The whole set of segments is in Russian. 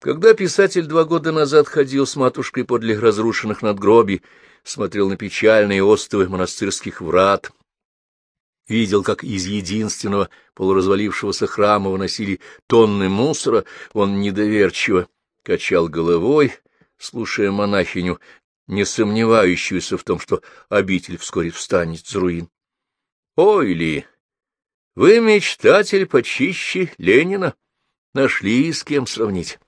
Когда писатель два года назад ходил с матушкой подле разрушенных надгробий, смотрел на печальные остовы монастырских врат, видел, как из единственного полуразвалившегося храма выносили тонны мусора, он недоверчиво качал головой, слушая монахиню, не сомневающуюся в том, что обитель вскоре встанет с руин. — Ой, Ли, вы мечтатель почище Ленина, нашли с кем сравнить.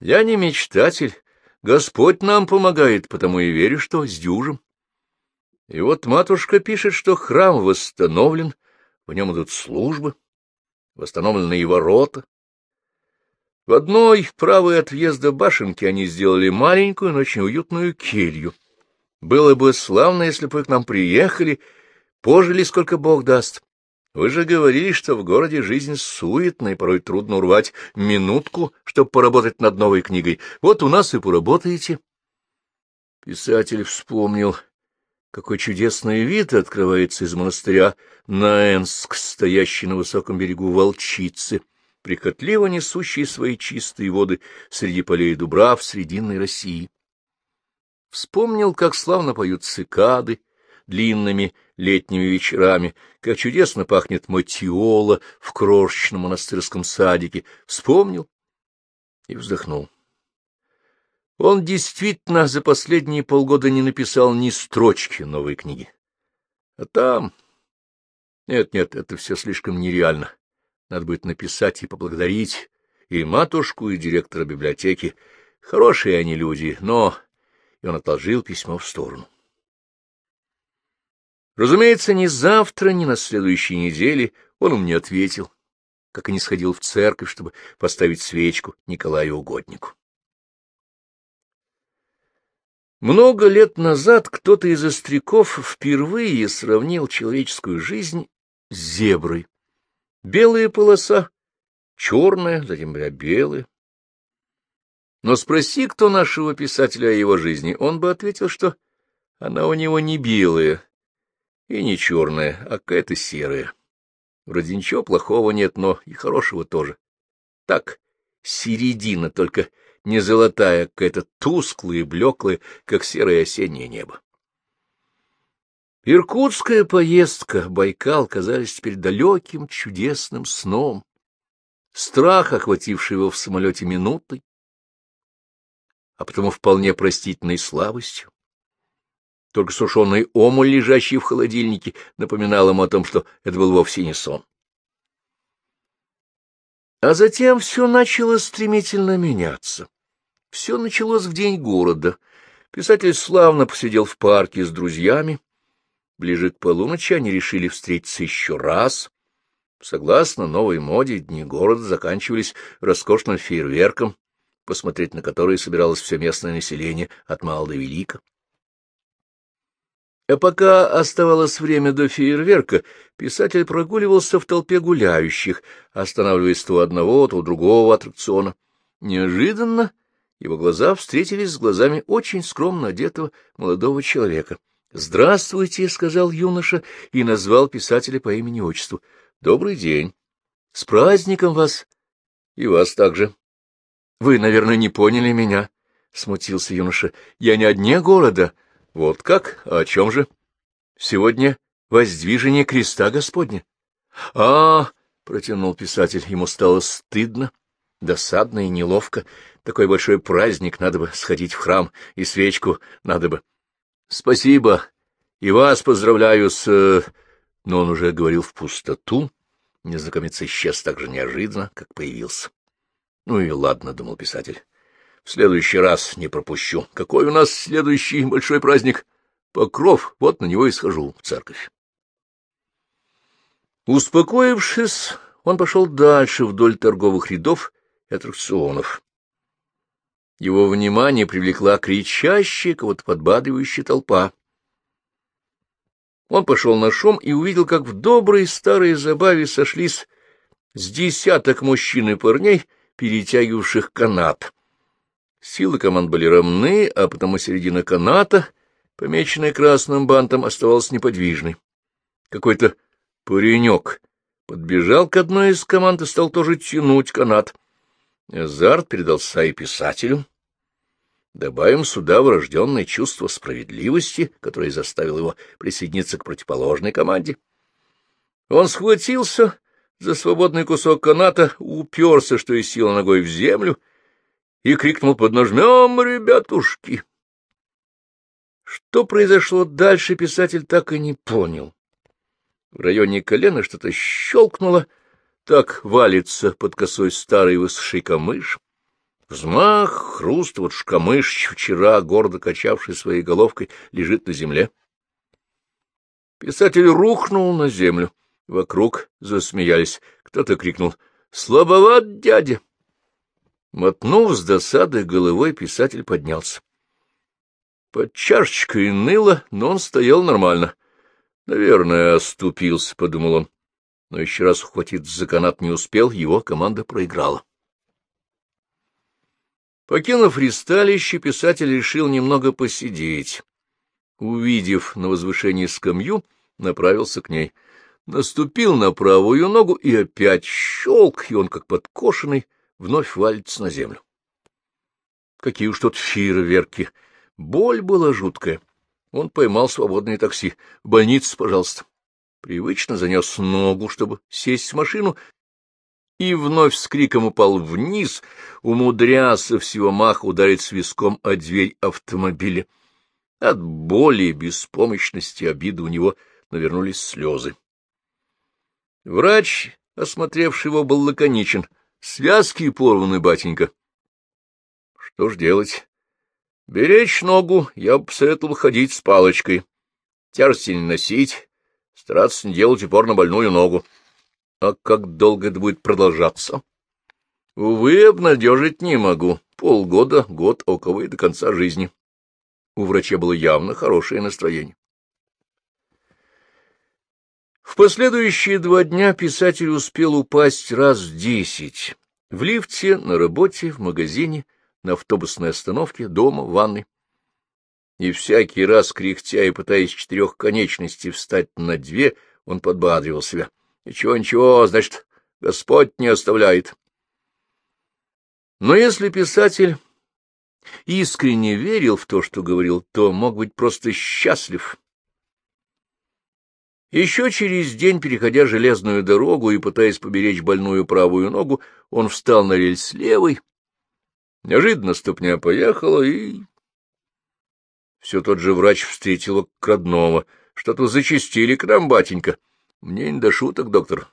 Я не мечтатель, Господь нам помогает, потому и верю, что с дюжем. И вот матушка пишет, что храм восстановлен, в нем идут службы, восстановлены и ворота. В одной правой от въезда башенки они сделали маленькую, но очень уютную келью. Было бы славно, если бы к нам приехали, пожили, сколько Бог даст. Вы же говорили, что в городе жизнь суетная, и порой трудно урвать минутку, чтобы поработать над новой книгой. Вот у нас и поработаете. Писатель вспомнил какой чудесный вид открывается из монастыря Наэнск, стоящий на высоком берегу волчицы, прихотливо несущий свои чистые воды среди полей и дубрав Срединной России. Вспомнил, как славно поют цикады длинными летними вечерами, как чудесно пахнет матиола в крошечном монастырском садике. Вспомнил и вздохнул. Он действительно за последние полгода не написал ни строчки новой книги. А там... Нет-нет, это все слишком нереально. Надо будет написать и поблагодарить и матушку, и директора библиотеки. Хорошие они люди, но... И он отложил письмо в сторону. Разумеется, ни завтра, ни на следующей неделе он мне ответил, как и не сходил в церковь, чтобы поставить свечку Николаю Угоднику. Много лет назад кто-то из остряков впервые сравнил человеческую жизнь с зеброй. Белая полоса, черная, затем белая. Но спроси кто нашего писателя о его жизни, он бы ответил, что она у него не белая и не черная, а какая-то серая. Вроде ничего плохого нет, но и хорошего тоже. Так, середина, только не золотая, какая-то тусклая и блеклая, как серое осеннее небо. Иркутская поездка, Байкал казались теперь далеким чудесным сном. Страх, охвативший его в самолете минутой, а потому вполне простительной слабостью. Только сушеный омуль, лежащий в холодильнике, напоминал ему о том, что это был вовсе не сон. А затем все начало стремительно меняться. Все началось в день города. Писатель славно посидел в парке с друзьями. Ближе к полуночи они решили встретиться еще раз. Согласно новой моде, дни города заканчивались роскошным фейерверком, посмотреть на который собиралось все местное население от мала до велика. А пока оставалось время до фейерверка, писатель прогуливался в толпе гуляющих, останавливаясь то одного, то другого аттракциона. Неожиданно его глаза встретились с глазами очень скромно одетого молодого человека. «Здравствуйте», — сказал юноша и назвал писателя по имени-отчеству. «Добрый день. С праздником вас. И вас также. Вы, наверное, не поняли меня», — смутился юноша. «Я не о дне города. Вот как? О чем же? Сегодня воздвижение креста Господня». «А, — протянул писатель, — ему стало стыдно, досадно и неловко. Такой большой праздник, надо бы сходить в храм, и свечку надо бы. Спасибо, и вас поздравляю с... Э, но он уже говорил в пустоту. Незнакомец исчез так же неожиданно, как появился. Ну и ладно, — думал писатель. В следующий раз не пропущу. Какой у нас следующий большой праздник? Покров, вот на него и схожу в церковь. Успокоившись, он пошел дальше вдоль торговых рядов и аттракционов. Его внимание привлекла кричащая, кого-то подбадривающая толпа. Он пошел на шум и увидел, как в доброй старой забаве сошлись с десяток мужчин и парней, перетягивавших канат. Силы команд были равны, а потому середина каната, помеченная красным бантом, оставалась неподвижной. Какой-то паренек подбежал к одной из команд и стал тоже тянуть канат — Азарт передался и писателю. Добавим сюда врожденное чувство справедливости, которое заставило его присоединиться к противоположной команде. Он схватился за свободный кусок каната, уперся, что из силы ногой в землю, и крикнул «Поднажмем, ребятушки!». Что произошло дальше, писатель так и не понял. В районе колена что-то щелкнуло, так валится под косой старый высший камыш. Взмах, хруст, вот шкамыш, вчера гордо качавший своей головкой, лежит на земле. Писатель рухнул на землю. Вокруг засмеялись. Кто-то крикнул «Слабоват, дядя!» Мотнув с досадой головой, писатель поднялся. Под чашечкой ныло, но он стоял нормально. Наверное, оступился, — подумал он. Но еще раз ухватить за канат не успел, его команда проиграла. Покинув ристалище, писатель решил немного посидеть. Увидев на возвышении скамью, направился к ней. Наступил на правую ногу и опять щелк, и он, как подкошенный, вновь валится на землю. Какие уж тут фейерверки! Боль была жуткая. Он поймал свободное такси. В больницу, пожалуйста. Привычно занес ногу, чтобы сесть в машину, и вновь с криком упал вниз, умудрялся всего маха ударить свиском о дверь автомобиля. От боли, беспомощности, обиды у него навернулись слезы. Врач, осмотревший его, был лаконичен. Связки порваны, батенька. Что ж делать? Беречь ногу я бы посоветовал ходить с палочкой. Тяжести не носить, стараться не делать упор на больную ногу. А как долго это будет продолжаться? Увы, обнадежить не могу. Полгода, год, около и до конца жизни. У врача было явно хорошее настроение. В последующие два дня писатель успел упасть раз десять. В лифте, на работе, в магазине, на автобусной остановке, дома, в ванной. И всякий раз, кряхтя и пытаясь четырех конечностей встать на две, он подбадривал себя. Ничего, ничего, значит, Господь не оставляет. Но если писатель искренне верил в то, что говорил, то мог быть просто счастлив еще через день, переходя железную дорогу и пытаясь поберечь больную правую ногу, он встал на рельс левой. Неожиданно ступня поехала, и... Все тот же врач встретил к родного. Что-то зачистили к нам, батенька. Мне не до шуток, доктор.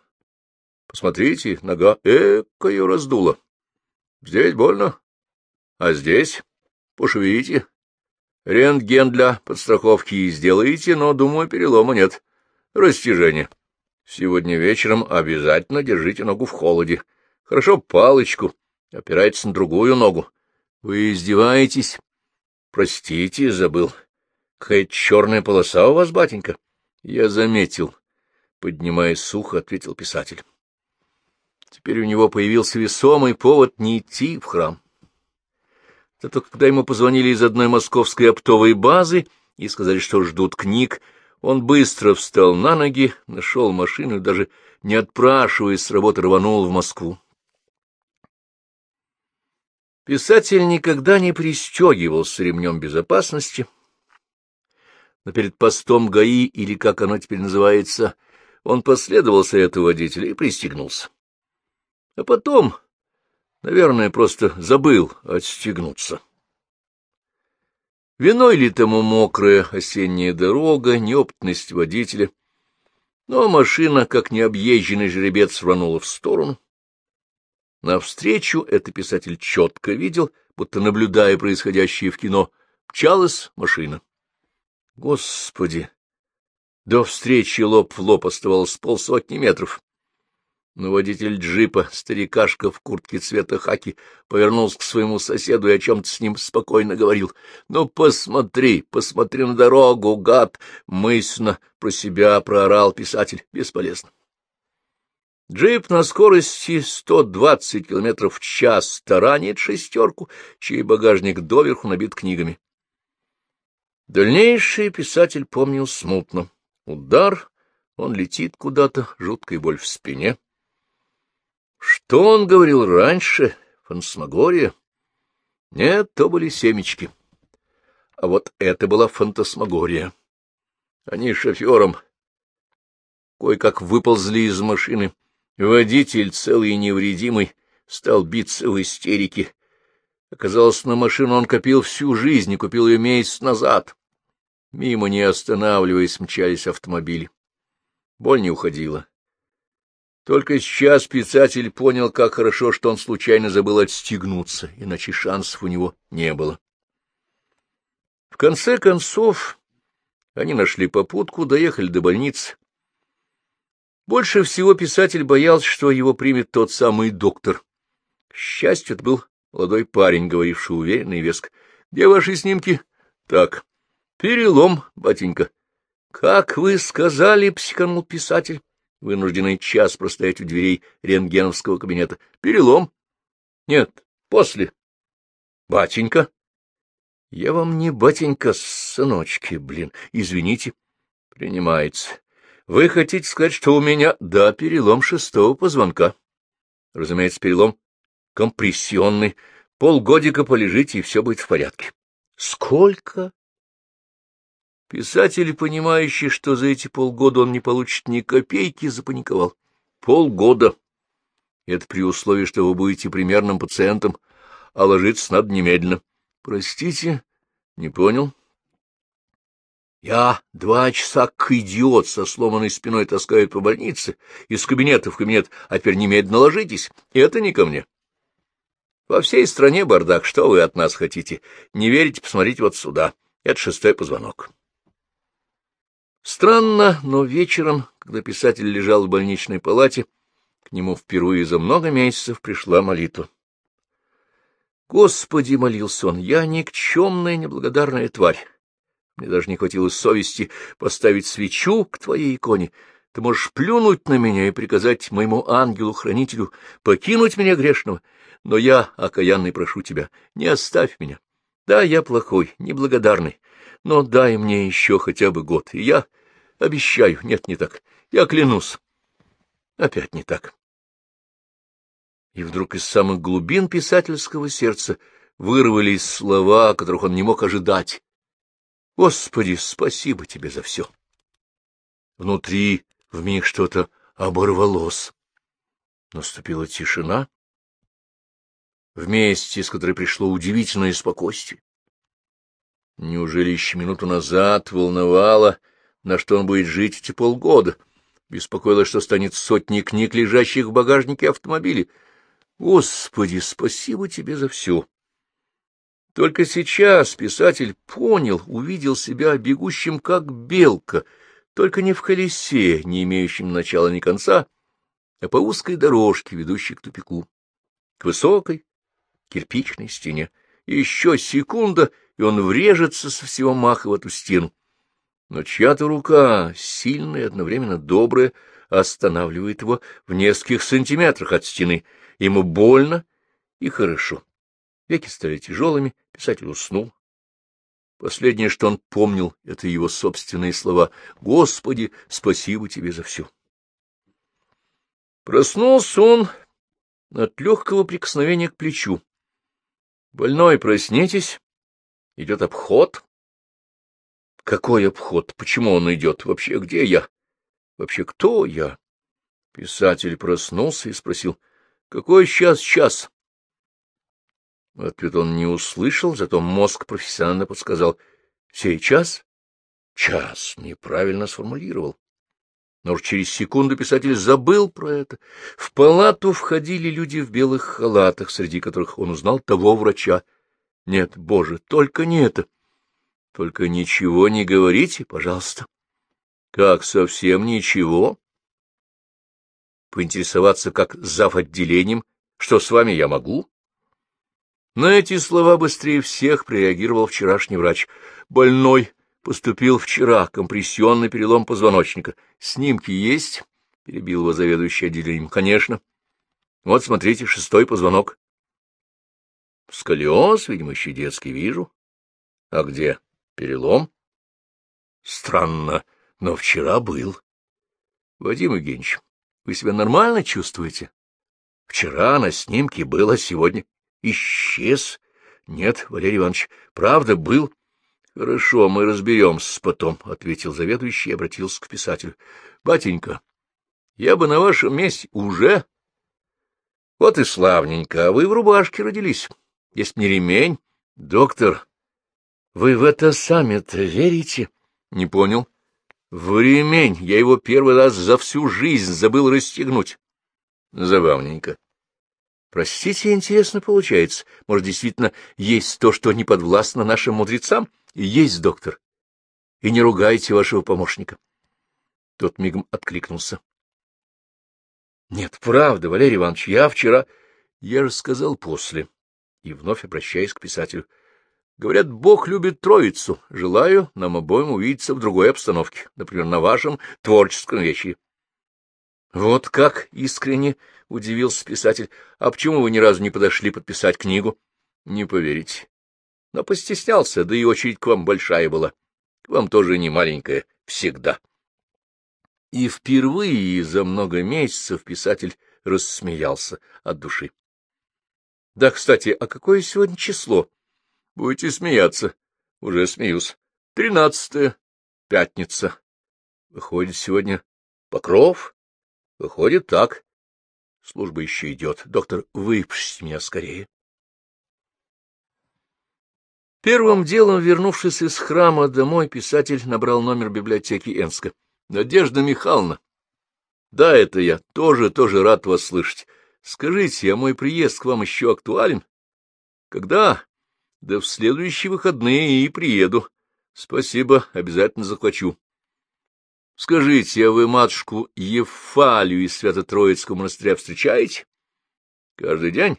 Посмотрите, нога экая раздула. Здесь больно, а здесь пошевелите. Рентген для подстраховки сделаете, но, думаю, перелома нет. Растяжение. Сегодня вечером обязательно держите ногу в холоде. Хорошо палочку. Опирайтесь на другую ногу. Вы издеваетесь? Простите, забыл. Какая черная полоса у вас, батенька? Я заметил. Поднимаясь сухо, ответил писатель. Теперь у него появился весомый повод не идти в храм. Зато когда ему позвонили из одной московской оптовой базы и сказали, что ждут книг, он быстро встал на ноги, нашел машину и, даже не отпрашиваясь с работы, рванул в Москву. Писатель никогда не пристегивался ремнем безопасности, но перед постом ГАИ, или как оно теперь называется, он последовал совету водителя и пристегнулся. А потом, наверное, просто забыл отстегнуться. Виной ли тому мокрая осенняя дорога, неопытность водителя? Но машина, как необъезженный жеребец, рванула в сторону. Навстречу это писатель четко видел, будто наблюдая происходящее в кино, мчалась машина. Господи! До встречи лоб в лоб оставалось полсотни метров. Но водитель джипа, старикашка в куртке цвета хаки, повернулся к своему соседу и о чем-то с ним спокойно говорил. — Ну, посмотри, посмотри на дорогу, гад! — мысленно про себя проорал писатель. Бесполезно. Джип на скорости 120 км в час таранит шестерку, чей багажник доверху набит книгами. Дальнейший писатель помнил смутно. Удар, он летит куда-то, жуткая боль в спине — что он говорил раньше? Фантасмагория? Нет, то были семечки. А вот это была фантасмагория. Они шофером кое-как выползли из машины. Водитель, целый и невредимый, стал биться в истерике. Оказалось, на машину он копил всю жизнь и купил ее месяц назад. Мимо, не останавливаясь, мчались автомобили. Боль не уходила. Только сейчас писатель понял, как хорошо, что он случайно забыл отстегнуться, иначе шансов у него не было. В конце концов, они нашли попутку, доехали до больницы. Больше всего писатель боялся, что его примет тот самый доктор. К счастью, это был молодой парень, говоривший уверенно и веско. — Где ваши снимки? — Так. — Перелом, батенька. — Как вы сказали, — психанул писатель, вынужденный час простоять у дверей рентгеновского кабинета. — Перелом? — Нет, после. — Батенька. — Я вам не батенька, сыночки, блин, извините. — Принимается. Вы хотите сказать, что у меня... Да, перелом шестого позвонка. Разумеется, перелом компрессионный. Полгодика полежите, и все будет в порядке. Сколько? Писатель, понимающий, что за эти полгода он не получит ни копейки, запаниковал. Полгода. Это при условии, что вы будете примерным пациентом, а ложиться надо немедленно. Простите, не понял. Я два часа к идиот со сломанной спиной таскают по больнице, из кабинета в кабинет, а теперь немедленно ложитесь. Это не ко мне. Во всей стране бардак, что вы от нас хотите? Не верите, посмотрите вот сюда. Это шестой позвонок. Странно, но вечером, когда писатель лежал в больничной палате, к нему впервые за много месяцев пришла молитва. Господи, молился он, я никчемная неблагодарная тварь. Мне даже не хватило совести поставить свечу к твоей иконе. Ты можешь плюнуть на меня и приказать моему ангелу-хранителю покинуть меня грешного, но я, окаянный, прошу тебя, не оставь меня. Да, я плохой, неблагодарный, но дай мне еще хотя бы год, и я обещаю, нет, не так, я клянусь. Опять не так. И вдруг из самых глубин писательского сердца вырвались слова, которых он не мог ожидать. Господи, спасибо тебе за все. Внутри в вмиг что-то оборвалось. Наступила тишина, вместе с которой пришло удивительное спокойствие. Неужели еще минуту назад волновало, на что он будет жить эти полгода? Беспокоило, что станет сотни книг, лежащих в багажнике автомобиля. Господи, спасибо тебе за все. Только сейчас писатель понял, увидел себя бегущим как белка, только не в колесе, не имеющем начала ни конца, а по узкой дорожке, ведущей к тупику, к высокой кирпичной стене. Еще секунда, и он врежется со всего маха в эту стену. Но чья-то рука, сильная и одновременно добрая, останавливает его в нескольких сантиметрах от стены. Ему больно и хорошо. Веки стали тяжелыми, писатель уснул. Последнее, что он помнил, — это его собственные слова. «Господи, спасибо тебе за все». Проснулся он от легкого прикосновения к плечу. «Больной, проснитесь. Идет обход». «Какой обход? Почему он идет? Вообще, где я? Вообще, кто я?» Писатель проснулся и спросил, «Какой сейчас час?» Ответ он не услышал, зато мозг профессионально подсказал. «Сейчас?» «Час» неправильно сформулировал. Но уж через секунду писатель забыл про это. В палату входили люди в белых халатах, среди которых он узнал того врача. Нет, боже, только не это. Только ничего не говорите, пожалуйста. Как совсем ничего? Поинтересоваться как зав. отделением, что с вами я могу? На эти слова быстрее всех прореагировал вчерашний врач. Больной поступил вчера, компрессионный перелом позвоночника. Снимки есть? — перебил его заведующий отделением. — Конечно. Вот, смотрите, шестой позвонок. — Сколиоз, видимо, еще детский, вижу. — А где? Перелом? — Странно, но вчера был. — Вадим Евгеньевич, вы себя нормально чувствуете? Вчера на снимке было, сегодня Исчез? Нет, Валерий Иванович, правда, был. Хорошо, мы разберемся потом, — ответил заведующий и обратился к писателю. Батенька, я бы на вашем месте уже... Вот и славненько, а вы в рубашке родились. Есть мне ремень. Доктор, вы в это сами-то верите? Не понял. В ремень. Я его первый раз за всю жизнь забыл расстегнуть. Забавненько. Простите, интересно получается. Может, действительно есть то, что не подвластно нашим мудрецам? Есть, доктор. И не ругайте вашего помощника. Тот мигом откликнулся. Нет, правда, Валерий Иванович, я вчера... Я же сказал после. И вновь обращаясь к писателю. Говорят, Бог любит троицу. Желаю нам обоим увидеться в другой обстановке, например, на вашем творческом вечере. Вот как искренне удивился писатель. А почему вы ни разу не подошли подписать книгу? Не поверите. Но постеснялся, да и очередь к вам большая была. К вам тоже не маленькая, всегда. И впервые за много месяцев писатель рассмеялся от души. — Да, кстати, а какое сегодня число? — Будете смеяться. Уже смеюсь. Тринадцатое. Пятница. Выходит, сегодня Покров? Выходит, так. Служба еще идет. Доктор, выпустите меня скорее. Первым делом, вернувшись из храма домой, писатель набрал номер библиотеки Энска. Надежда Михайловна. Да, это я. Тоже, тоже рад вас слышать. Скажите, а мой приезд к вам еще актуален? Когда? Да в следующие выходные и приеду. Спасибо, обязательно захвачу. Скажите, а вы матушку Ефалию из Свято-Троицкого монастыря встречаете? Каждый день?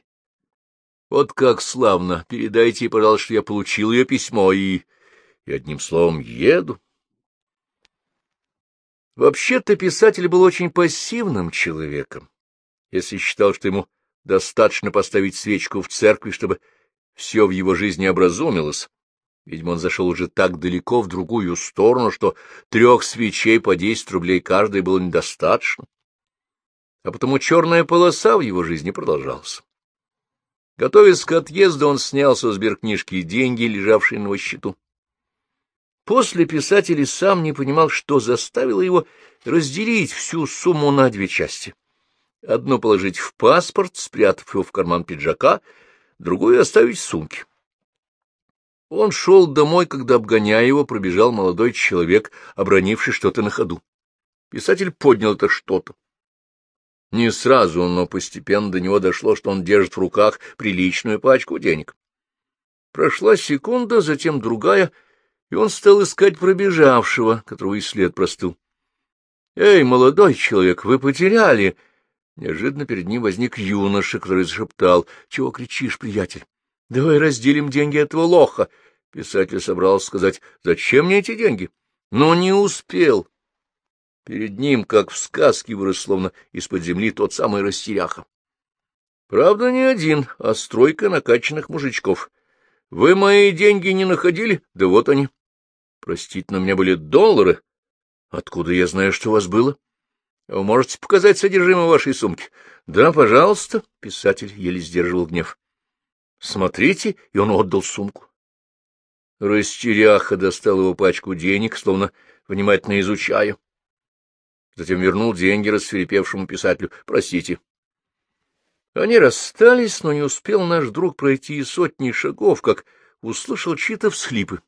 Вот как славно. Передайте, пожалуйста, что я получил ее письмо и... и одним словом еду. Вообще-то писатель был очень пассивным человеком, если считал, что ему достаточно поставить свечку в церкви, чтобы все в его жизни образумилось. Видимо, он зашел уже так далеко в другую сторону, что трех свечей по десять рублей каждой было недостаточно. А потому черная полоса в его жизни продолжалась. Готовясь к отъезду, он снял со сберкнижки деньги, лежавшие на его счету. После писатель сам не понимал, что заставило его разделить всю сумму на две части. Одну положить в паспорт, спрятав его в карман пиджака, другую оставить в сумке. Он шел домой, когда, обгоняя его, пробежал молодой человек, обронивший что-то на ходу. Писатель поднял это что-то. Не сразу, но постепенно до него дошло, что он держит в руках приличную пачку денег. Прошла секунда, затем другая — и он стал искать пробежавшего, которого и след простыл. — Эй, молодой человек, вы потеряли! Неожиданно перед ним возник юноша, который зашептал. — Чего кричишь, приятель? Давай разделим деньги этого лоха. Писатель собрался сказать, зачем мне эти деньги? Но не успел. Перед ним, как в сказке, вырос словно из-под земли тот самый растеряха. Правда, не один, а стройка накачанных мужичков. Вы мои деньги не находили? Да вот они. Простите, но у меня были доллары. Откуда я знаю, что у вас было? Вы можете показать содержимое вашей сумки? Да, пожалуйста. Писатель еле сдерживал гнев. Смотрите, и он отдал сумку. Растеряха достал его пачку денег, словно внимательно изучая. Затем вернул деньги рассверепевшему писателю. Простите. Они расстались, но не успел наш друг пройти и сотни шагов, как услышал чьи-то всхлипы.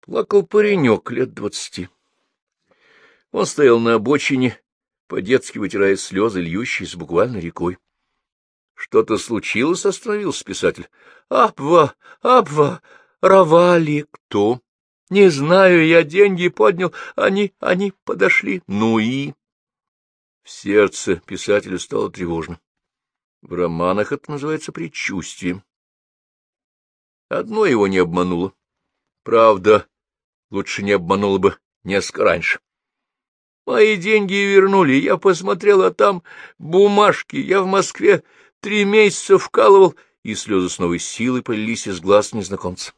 Плакал паренек лет двадцати. Он стоял на обочине, по-детски вытирая слезы, льющиеся буквально рекой. — Что-то случилось? — остановился писатель. — Абва, Абва, Равали. Кто? — Не знаю, я деньги поднял, они, они подошли. Ну и... В сердце писателю стало тревожно. В романах это называется предчувствием. Одно его не обмануло. Правда, лучше не обмануло бы несколько раньше. Мои деньги вернули, я посмотрел, а там бумажки, я в Москве три месяца вкалывал, и слезы с новой силой полились из глаз незнакомца.